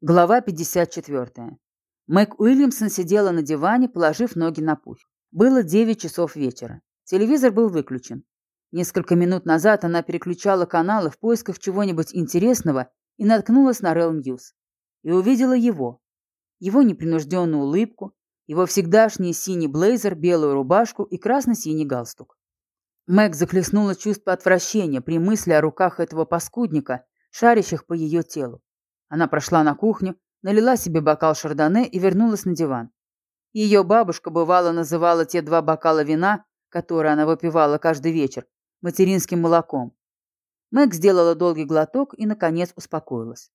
Глава 54. Мэг Уильямсон сидела на диване, положив ноги на пуф. Было 9 часов вечера. Телевизор был выключен. Несколько минут назад она переключала каналы в поисках чего-нибудь интересного и наткнулась на Real News. И увидела его. Его непринужденную улыбку, его всегдашний синий блейзер, белую рубашку и красно-синий галстук. Мэг захлестнула чувство отвращения при мысли о руках этого паскудника, шарящих по ее телу. Она прошла на кухню, налила себе бокал шардоне и вернулась на диван. Ее бабушка бывало называла те два бокала вина, которые она выпивала каждый вечер, материнским молоком. Мэг сделала долгий глоток и, наконец, успокоилась.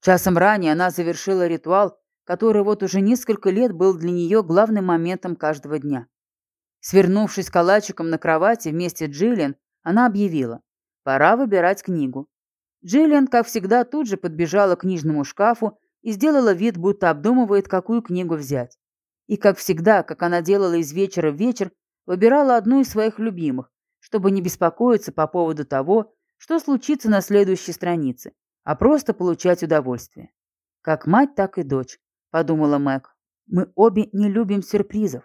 Часом ранее она завершила ритуал, который вот уже несколько лет был для нее главным моментом каждого дня. Свернувшись калачиком на кровати вместе с Джиллиан, она объявила «Пора выбирать книгу». Джиллиан, как всегда, тут же подбежала к книжному шкафу и сделала вид, будто обдумывает, какую книгу взять. И, как всегда, как она делала из вечера в вечер, выбирала одну из своих любимых, чтобы не беспокоиться по поводу того, что случится на следующей странице, а просто получать удовольствие. Как мать, так и дочь, подумала Мэг. Мы обе не любим сюрпризов.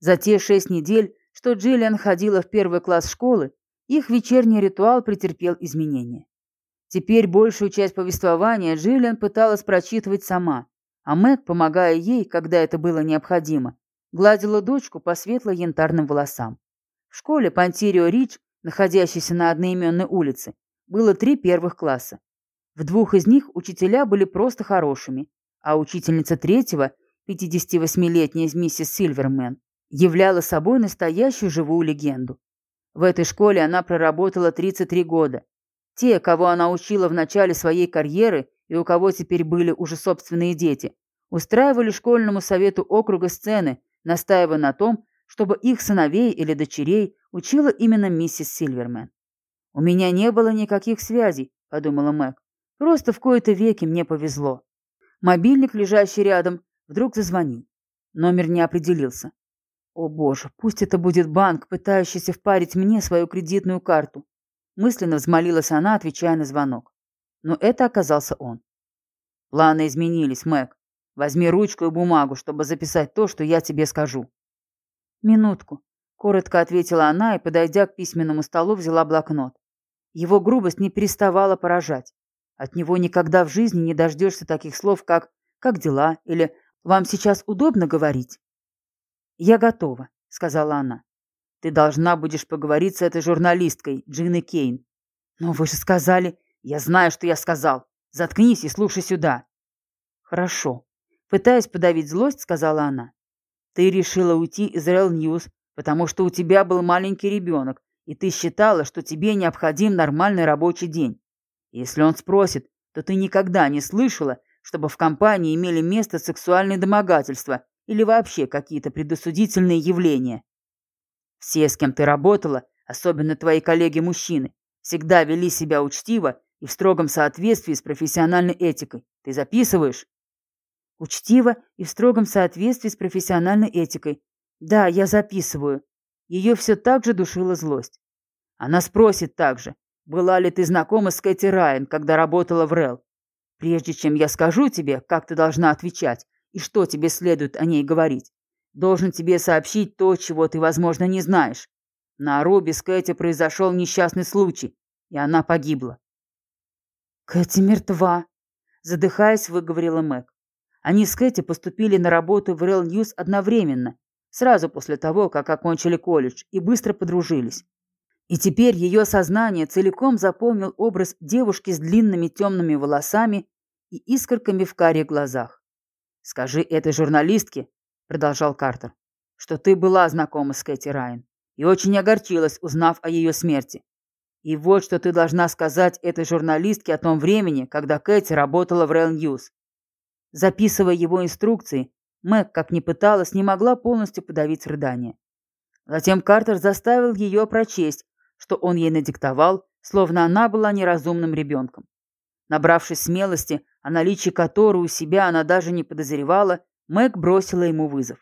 За те шесть недель, что Джиллиан ходила в первый класс школы, их вечерний ритуал претерпел изменения. Теперь большую часть повествования Джиллиан пыталась прочитывать сама, а Мэг, помогая ей, когда это было необходимо, гладила дочку по светло-янтарным волосам. В школе Пантирио Рич, находящейся на одноименной улице, было три первых класса. В двух из них учителя были просто хорошими, а учительница третьего, 58-летняя миссис Сильвермен, являла собой настоящую живую легенду. В этой школе она проработала 33 года, те, кого она учила в начале своей карьеры и у кого теперь были уже собственные дети, устраивали школьному совету округа сцены, настаивая на том, чтобы их сыновей или дочерей учила именно миссис Сильвермен. «У меня не было никаких связей», — подумала Мэг. «Просто в кои-то веки мне повезло». Мобильник, лежащий рядом, вдруг зазвонил. Номер не определился. «О боже, пусть это будет банк, пытающийся впарить мне свою кредитную карту. Мысленно взмолилась она, отвечая на звонок. Но это оказался он. Планы изменились, Мэг. Возьми ручку и бумагу, чтобы записать то, что я тебе скажу. Минутку. Коротко ответила она и, подойдя к письменному столу, взяла блокнот. Его грубость не переставала поражать. От него никогда в жизни не дождешься таких слов, как «как дела» или «вам сейчас удобно говорить?» «Я готова», — сказала она. Ты должна будешь поговорить с этой журналисткой, Джиной Кейн. Но вы же сказали... Я знаю, что я сказал. Заткнись и слушай сюда. Хорошо. Пытаясь подавить злость, сказала она. Ты решила уйти из Real News, потому что у тебя был маленький ребенок, и ты считала, что тебе необходим нормальный рабочий день. Если он спросит, то ты никогда не слышала, чтобы в компании имели место сексуальные домогательства или вообще какие-то предосудительные явления. Все, с кем ты работала, особенно твои коллеги-мужчины, всегда вели себя учтиво и в строгом соответствии с профессиональной этикой. Ты записываешь? Учтиво и в строгом соответствии с профессиональной этикой. Да, я записываю. Ее все так же душила злость. Она спросит также, была ли ты знакома с Кэти Райан, когда работала в РЭЛ. Прежде чем я скажу тебе, как ты должна отвечать и что тебе следует о ней говорить, Должен тебе сообщить то, чего ты, возможно, не знаешь. На Аруби с Кэти произошел несчастный случай, и она погибла. «Кэти мертва», — задыхаясь, выговорила Мэг. Они с Кэти поступили на работу в Real News одновременно, сразу после того, как окончили колледж, и быстро подружились. И теперь ее сознание целиком заполнил образ девушки с длинными темными волосами и искорками в карих глазах. «Скажи этой журналистке, продолжал Картер, что ты была знакома с Кэти Райан и очень огорчилась, узнав о ее смерти. И вот что ты должна сказать этой журналистке о том времени, когда Кэти работала в Real News. Записывая его инструкции, Мэг, как ни пыталась, не могла полностью подавить рыдание. Затем Картер заставил ее прочесть, что он ей надиктовал, словно она была неразумным ребенком. Набравшись смелости, о наличии которой у себя она даже не подозревала, Мэг бросила ему вызов.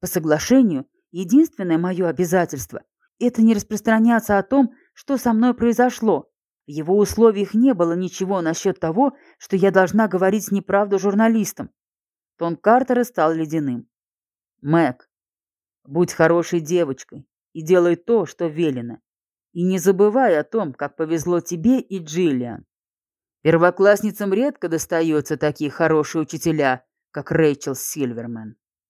По соглашению, единственное мое обязательство – это не распространяться о том, что со мной произошло, В его условиях не было ничего насчет того, что я должна говорить неправду журналистам. Тон Картера стал ледяным. Мэг, будь хорошей девочкой и делай то, что велено. И не забывай о том, как повезло тебе и Джиллиан. Первоклассницам редко достается такие хорошие учителя, как Рэйчел Сильвермен.